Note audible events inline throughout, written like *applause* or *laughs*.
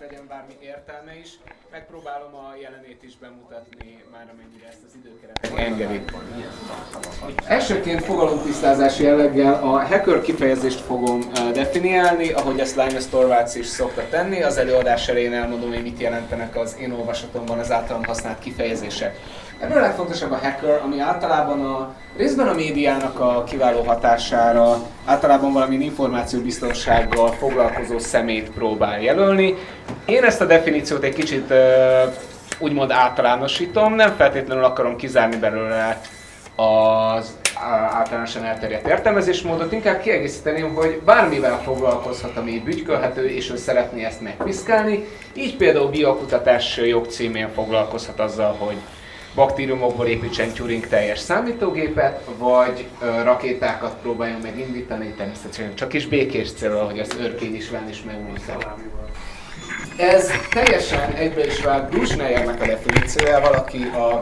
legyen bármi értelme is, megpróbálom a jelenét is bemutatni, már amennyire ezt az időkeret engedi. Elsőként fogalomtisztázási jelleggel a hacker kifejezést fogom definiálni, ahogy ezt Linus Torvalds is szokta tenni. Az előadás elején elmondom, hogy mit jelentenek az én olvasatomban az általam használt kifejezések. Ebből a legfontosabb a hacker, ami általában a részben a médiának a kiváló hatására, általában valami információbiztonsággal foglalkozó szemét próbál jelölni. Én ezt a definíciót egy kicsit úgymond általánosítom, nem feltétlenül akarom kizárni belőle az általánosan elterjedt értelmezésmódot, inkább kiegészíteném, hogy bármivel foglalkozhat, ami bütykölhető, és ő szeretné ezt megpiszkálni. Így például biokutatás jogcímén foglalkozhat azzal, hogy baktériumokból építsen Turing teljes számítógépet, vagy rakétákat próbáljon megindítani, természetesen csak is békés célra, hogy az őrkény is is megmondta. Ez teljesen egybe is vált Bruce Neyernek a definíciójával, aki a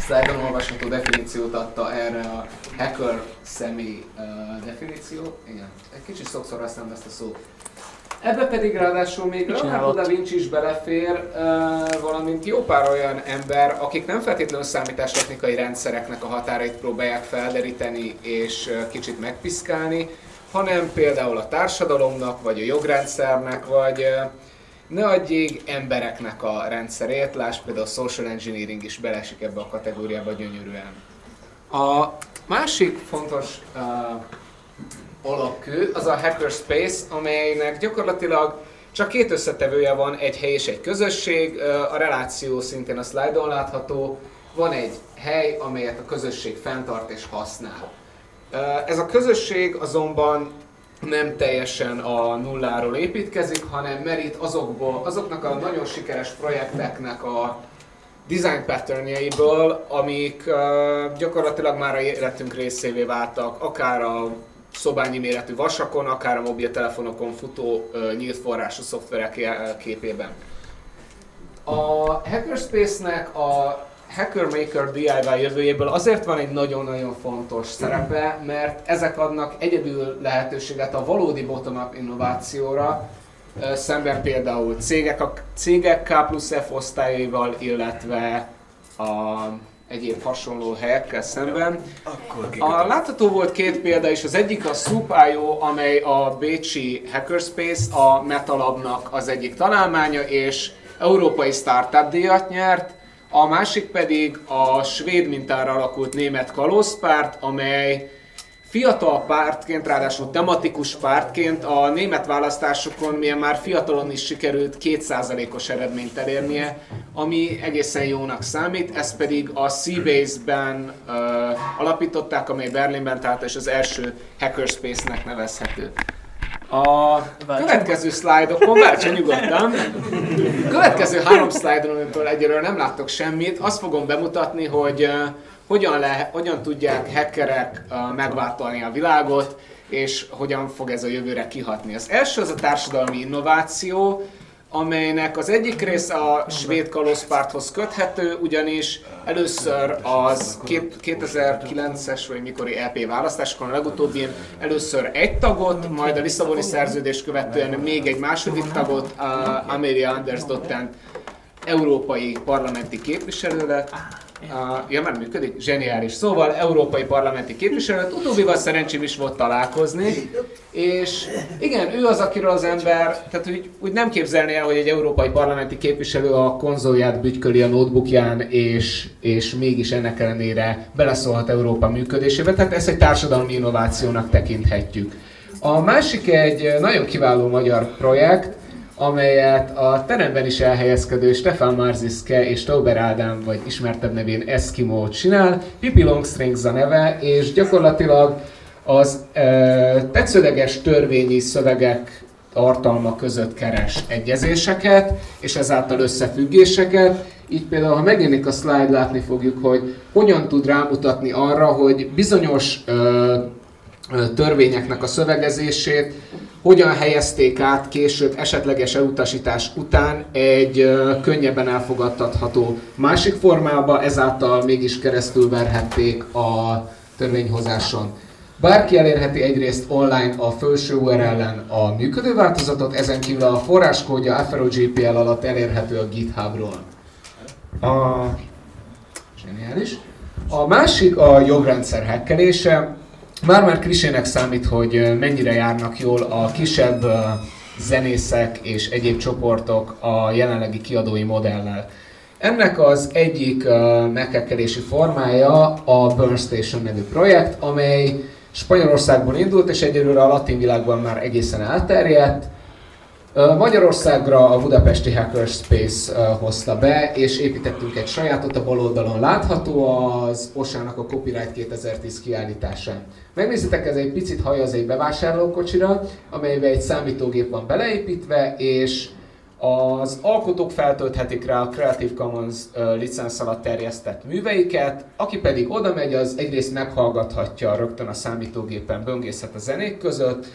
slide olvasható definíciót adta erre a hacker személy uh, definíció. Igen, egy kicsit sokszor használom ezt a szót. Ebbe pedig ráadásul még Leonardo da Vinci is belefér, uh, valamint jó pár olyan ember, akik nem feltétlenül számítástechnikai rendszereknek a határait próbálják felderíteni és uh, kicsit megpiszkálni, hanem például a társadalomnak, vagy a jogrendszernek, vagy uh, ne adjék embereknek a rendszerét, láss például a social engineering is belesik ebbe a kategóriába gyönyörűen. A másik fontos uh, alapkő az a hackerspace, amelynek gyakorlatilag csak két összetevője van, egy hely és egy közösség, a reláció szintén a slide-on látható, van egy hely, amelyet a közösség fenntart és használ. Ez a közösség azonban nem teljesen a nulláról építkezik, hanem merít azokból, azoknak a nagyon sikeres projekteknek a design patternjeiből, amik gyakorlatilag már a életünk részévé váltak, akár a szobányi méretű vasakon, akár a mobiltelefonokon futó nyílt forrású szoftverek képében. A Hackerspace-nek a Hacker Maker DIY jövőjéből azért van egy nagyon-nagyon fontos szerepe, mert ezek adnak egyedül lehetőséget a valódi bottom-up innovációra, szemben például cégek, a cégek K plusz F osztályaival, illetve a egyéb hasonló helyekkel szemben. A látható volt két példa is, az egyik a Soup.io, amely a bécsi Hackerspace, a Metalabnak az egyik találmánya, és európai startup díjat nyert, a másik pedig a svéd mintára alakult német kalózpárt, amely fiatal pártként, ráadásul tematikus pártként a német választásokon milyen már fiatalon is sikerült 2%-os eredményt elérnie, ami egészen jónak számít, ezt pedig a Seabase-ben uh, alapították, amely Berlinben tehát és az első hackerspace-nek nevezhető. A következő szlájdokon, váltson nyugodtan, következő három szlájdon, amitől egyelőre nem láttok semmit, azt fogom bemutatni, hogy hogyan, le, hogyan tudják hackerek megváltani a világot, és hogyan fog ez a jövőre kihatni. Az első az a társadalmi innováció, amelynek az egyik része a svéd kalózpárthoz köthető, ugyanis először az 2009-es vagy mikori EP választásokon, a legutóbbi először egy tagot, majd a Lisszaboni szerződést követően még egy második tagot, Amelia Anders Dotten európai parlamenti képviselő lett, Uh, ja, már működik? Zseniális. Szóval európai parlamenti képviselőt, utóbbival szerencsém is volt találkozni, és igen, ő az, akiről az ember, tehát úgy, úgy nem képzelné el, hogy egy európai parlamenti képviselő a konzolját bütyköli a notebookján, és, és mégis ennek ellenére beleszólhat Európa működésébe, tehát ezt egy társadalmi innovációnak tekinthetjük. A másik egy nagyon kiváló magyar projekt, amelyet a teremben is elhelyezkedő Stefan Marziske és Tauber Ádám, vagy ismertebb nevén Eskimo csinál. Pippi Longstrings a neve, és gyakorlatilag az e, tetszőleges törvényi szövegek tartalma között keres egyezéseket, és ezáltal összefüggéseket. Így például, ha megjelenik a slide, látni fogjuk, hogy hogyan tud rámutatni arra, hogy bizonyos e, törvényeknek a szövegezését hogyan helyezték át később esetleges elutasítás után egy könnyebben elfogadtatható másik formába, ezáltal mégis keresztül verhették a törvényhozáson. Bárki elérheti egyrészt online a felső URL-en a működő változatot, ezen kívül a forráskódja AferoGPL alatt elérhető a GitHubról. A... Zseniális. A másik a jogrendszer hekkelése. Már-már klisének számít, hogy mennyire járnak jól a kisebb zenészek és egyéb csoportok a jelenlegi kiadói modellel. Ennek az egyik uh, meghekkelési formája a Burn Station nevű projekt, amely Spanyolországból indult, és egyelőre a latin világban már egészen elterjedt. Magyarországra a budapesti Hackerspace hozta be, és építettünk egy sajátot, a bal oldalon látható az Osának a Copyright 2010 kiállításán. Megnézitek, ez egy picit hajaz egy bevásárlókocsira, amelybe egy számítógép van beleépítve, és az alkotók feltölthetik rá a Creative Commons licensz alatt terjesztett műveiket, aki pedig oda megy, az egyrészt meghallgathatja rögtön a számítógépen, böngészhet a zenék között,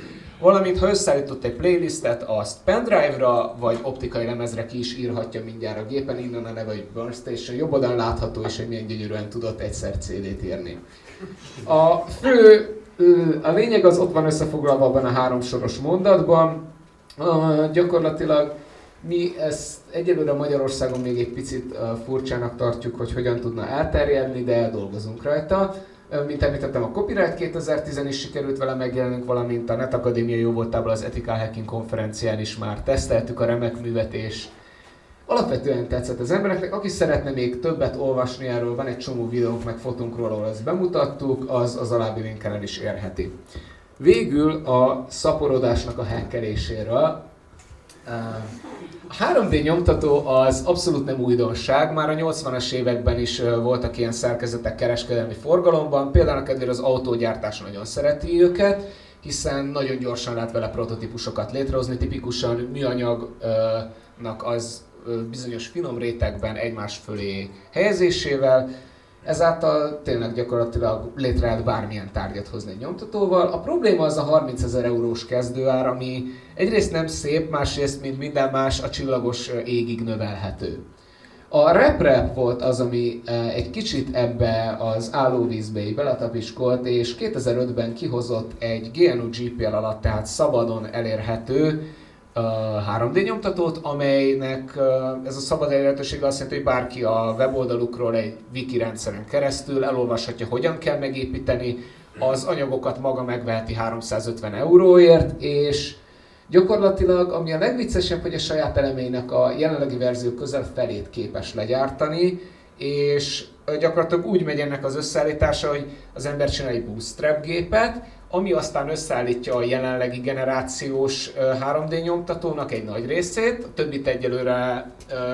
valamint ha összeállított egy playlistet, azt pendrive-ra vagy optikai lemezre ki is írhatja mindjárt a gépen, innen a neve, hogy Burnstation, jobb oldalon látható is, hogy milyen gyönyörűen tudott egyszer CD-t írni. A fő, a lényeg az ott van összefoglalva abban a három soros mondatban, gyakorlatilag mi ezt egyelőre Magyarországon még egy picit furcsának tartjuk, hogy hogyan tudna elterjedni, de dolgozunk rajta. Mint említettem, a Copyright 2010 is sikerült vele megjelenünk, valamint a Net Akadémia jó voltából az Ethical Hacking konferencián is már teszteltük a remek művet, és alapvetően tetszett az embereknek. Aki szeretne még többet olvasni erről, van egy csomó videónk, meg fotónk róla, ahol ezt bemutattuk, az az alábbi linken el is érheti. Végül a szaporodásnak a hackeléséről. A 3D nyomtató az abszolút nem újdonság, már a 80-as években is voltak ilyen szerkezetek kereskedelmi forgalomban, például kedvére az autógyártás nagyon szereti őket, hiszen nagyon gyorsan lehet vele prototípusokat létrehozni, tipikusan műanyagnak az bizonyos finom rétegben egymás fölé helyezésével, Ezáltal tényleg gyakorlatilag létre lehet bármilyen tárgyat hozni egy nyomtatóval. A probléma az a 30 ezer eurós kezdőár, ami egyrészt nem szép, másrészt, mint minden más, a csillagos égig növelhető. A RepRep volt az, ami egy kicsit ebbe az állóvízbe beletapiskolt, és 2005-ben kihozott egy GNU GPL alatt, tehát szabadon elérhető 3D nyomtatót, amelynek ez a szabad elérhetőség azt jelenti, hogy bárki a weboldalukról egy wiki rendszeren keresztül elolvashatja, hogyan kell megépíteni, az anyagokat maga megveheti 350 euróért, és gyakorlatilag, ami a legviccesebb, hogy a saját elemeinek a jelenlegi verzió közel felét képes legyártani, és gyakorlatilag úgy megy ennek az összeállítása, hogy az ember csinál egy bootstrap gépet, ami aztán összeállítja a jelenlegi generációs 3D nyomtatónak egy nagy részét, a többit egyelőre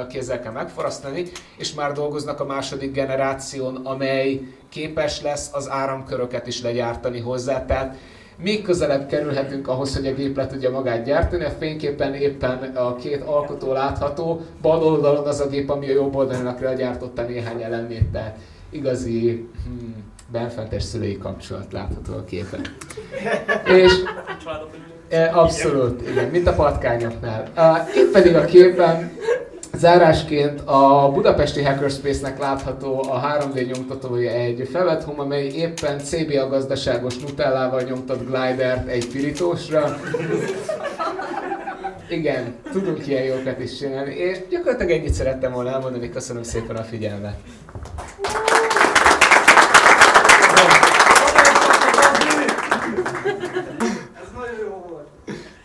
kézzel kell megforasztani, és már dolgoznak a második generáción, amely képes lesz az áramköröket is legyártani hozzá, tehát még közelebb kerülhetünk ahhoz, hogy a gép le tudja magát gyártani. A fényképen éppen a két alkotó látható, bal oldalon az a gép, ami a jobb oldalon legyártotta néhány elemét, tehát igazi hmm, benfentes szülői kapcsolat látható a képen. És e, abszolút, igen, mint a patkányoknál. Itt pedig a képen Zárásként a budapesti Hackerspace-nek látható a 3D nyomtatója egy felvett home, amely éppen CBA gazdaságos nutellával nyomtat glidert egy pirítósra. Igen, tudunk ilyen jókat is csinálni, és gyakorlatilag ennyit szerettem volna elmondani, köszönöm szépen a figyelmet.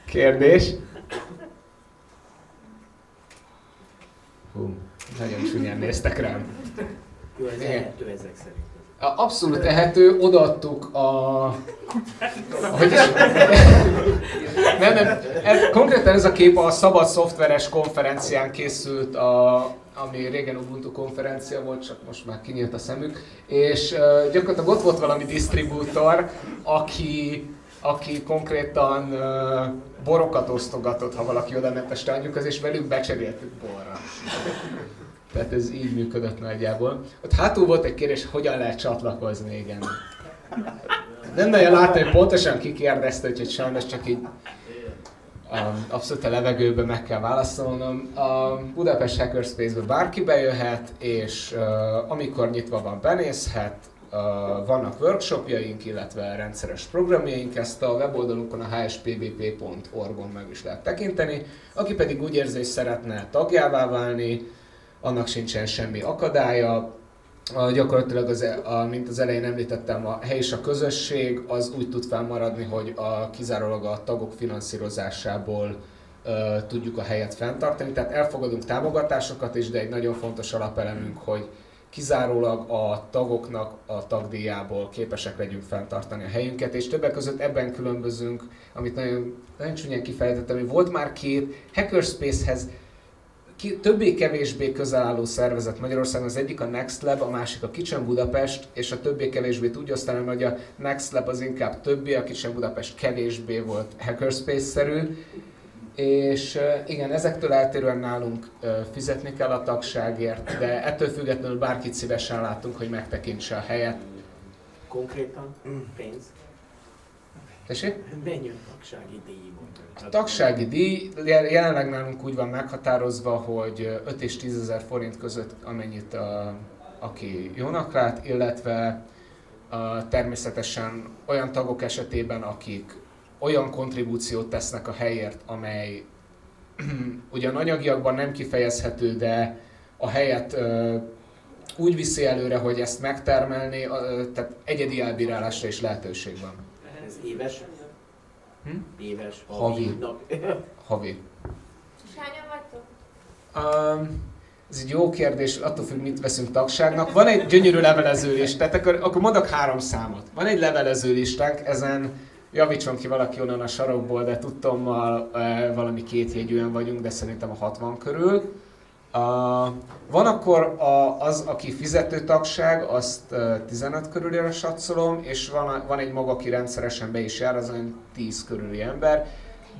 Kérdés? Hú, nagyon csúnyán néztek rám. Jó, ez ehető ezek szerint. Abszolút ehető, odaadtuk a... Hogy nem, nem, ez, konkrétan ez a kép a Szabad Szoftveres konferencián készült, a, ami régen Ubuntu konferencia volt, csak most már kinyílt a szemük, és uh, gyakorlatilag ott volt valami disztribútor, aki aki konkrétan uh, borokat osztogatott, ha valaki oda ment a standjukhoz, és velük becseréltük borra. Tehát ez így működött nagyjából. Ott hátul volt egy kérdés, hogyan lehet csatlakozni, igen. Nem nagyon láttam, hogy pontosan kikérdezte, úgyhogy sajnos csak így um, abszolút a levegőben meg kell válaszolnom. A Budapest Hackerspace-be bárki bejöhet, és uh, amikor nyitva van, benézhet, vannak workshopjaink, illetve rendszeres programjaink, ezt a weboldalunkon a hspbp.org-on meg is lehet tekinteni. Aki pedig úgy érzi, hogy szeretne tagjává válni, annak sincsen semmi akadálya, a, gyakorlatilag, az, e, a, mint az elején említettem, a hely és a közösség az úgy tud fennmaradni, hogy a, kizárólag a tagok finanszírozásából uh, tudjuk a helyet fenntartani. Tehát elfogadunk támogatásokat is, de egy nagyon fontos alapelemünk, hogy kizárólag a tagoknak a tagdíjából képesek legyünk fenntartani a helyünket, és többek között ebben különbözünk, amit nagyon, nagyon csúnyán kifejtettem, hogy volt már két Hackerspace-hez többé-kevésbé közel álló szervezet Magyarországon, az egyik a Next Lab, a másik a Kitchen Budapest, és a többé-kevésbé úgy osztanám, hogy a Next Lab az inkább többé, a Kitchen Budapest kevésbé volt hackerspace-szerű, és igen, ezektől eltérően nálunk fizetni kell a tagságért, de ettől függetlenül bárkit szívesen látunk, hogy megtekintse a helyet. Konkrétan pénz? Tessék? Mennyi a tagsági díj? A tagsági díj jelenleg nálunk úgy van meghatározva, hogy 5 és 10 ezer forint között amennyit a, aki jónak lát, illetve a, természetesen olyan tagok esetében, akik olyan kontribúciót tesznek a helyért, amely *clears throat* ugyan anyagiakban nem kifejezhető, de a helyet ö, úgy viszi előre, hogy ezt megtermelni, ö, tehát egyedi elbírálásra is lehetőség van. Éves? Hm? Éves, havi. *laughs* Havi. És hányan vagytok? Um, ez egy jó kérdés, attól függ, mit veszünk tagságnak. Van egy gyönyörű levelező list, tehát akkor, akkor mondok három számot. Van egy levelező listánk, ezen javítson ki valaki onnan a sarokból, de tudtommal e, valami két jegyűen vagyunk, de szerintem a 60 körül. Uh, van akkor a, az, aki fizető tagság, azt uh, 15 körülére satszolom, és van, van egy maga, aki rendszeresen be is jár, az olyan 10 körüli ember,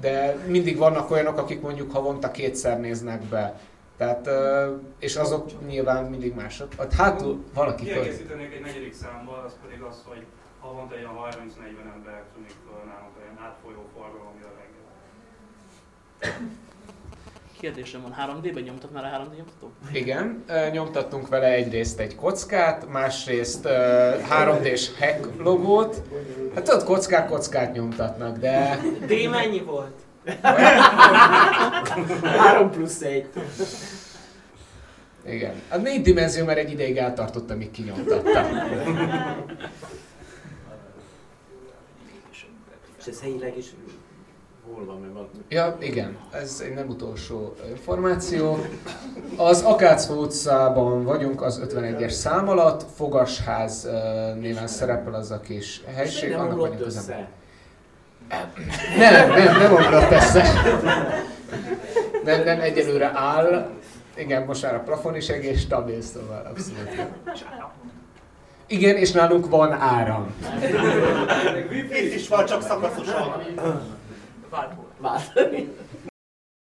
de mindig vannak olyanok, akik mondjuk havonta kétszer néznek be. Tehát, és azok nyilván mindig mások. Hát hátul valaki Kiegészítenék egy negyedik számmal, az pedig az, hogy havonta ilyen 30-40 ember tűnik nálunk olyan átfolyó forgalom jön reggel. Kérdésem van, 3D-ben nyomtat már a 3D nyomtató? Igen, nyomtattunk vele egyrészt egy kockát, másrészt 3D-s hack logót. Hát tudod, kockák kockát nyomtatnak, de... D mennyi volt? 3 plusz 1. Igen. A négy dimenzió már egy ideig eltartott, amíg kinyomtatta. És ez helyileg is hol van, mert van? Ja, igen, ez egy nem utolsó információ. Az Akácfó utcában vagyunk, az 51-es szám alatt, Fogasház néven szerepel az a kis helység. Nem annak közel. össze. Nem, nem, nem omlott össze. Nem, nem, egyelőre áll. Igen, most már a plafon is egész stabil, szóval abszolút. Igen, és nálunk van áram. Itt is van, csak szakaszosan. 马德里。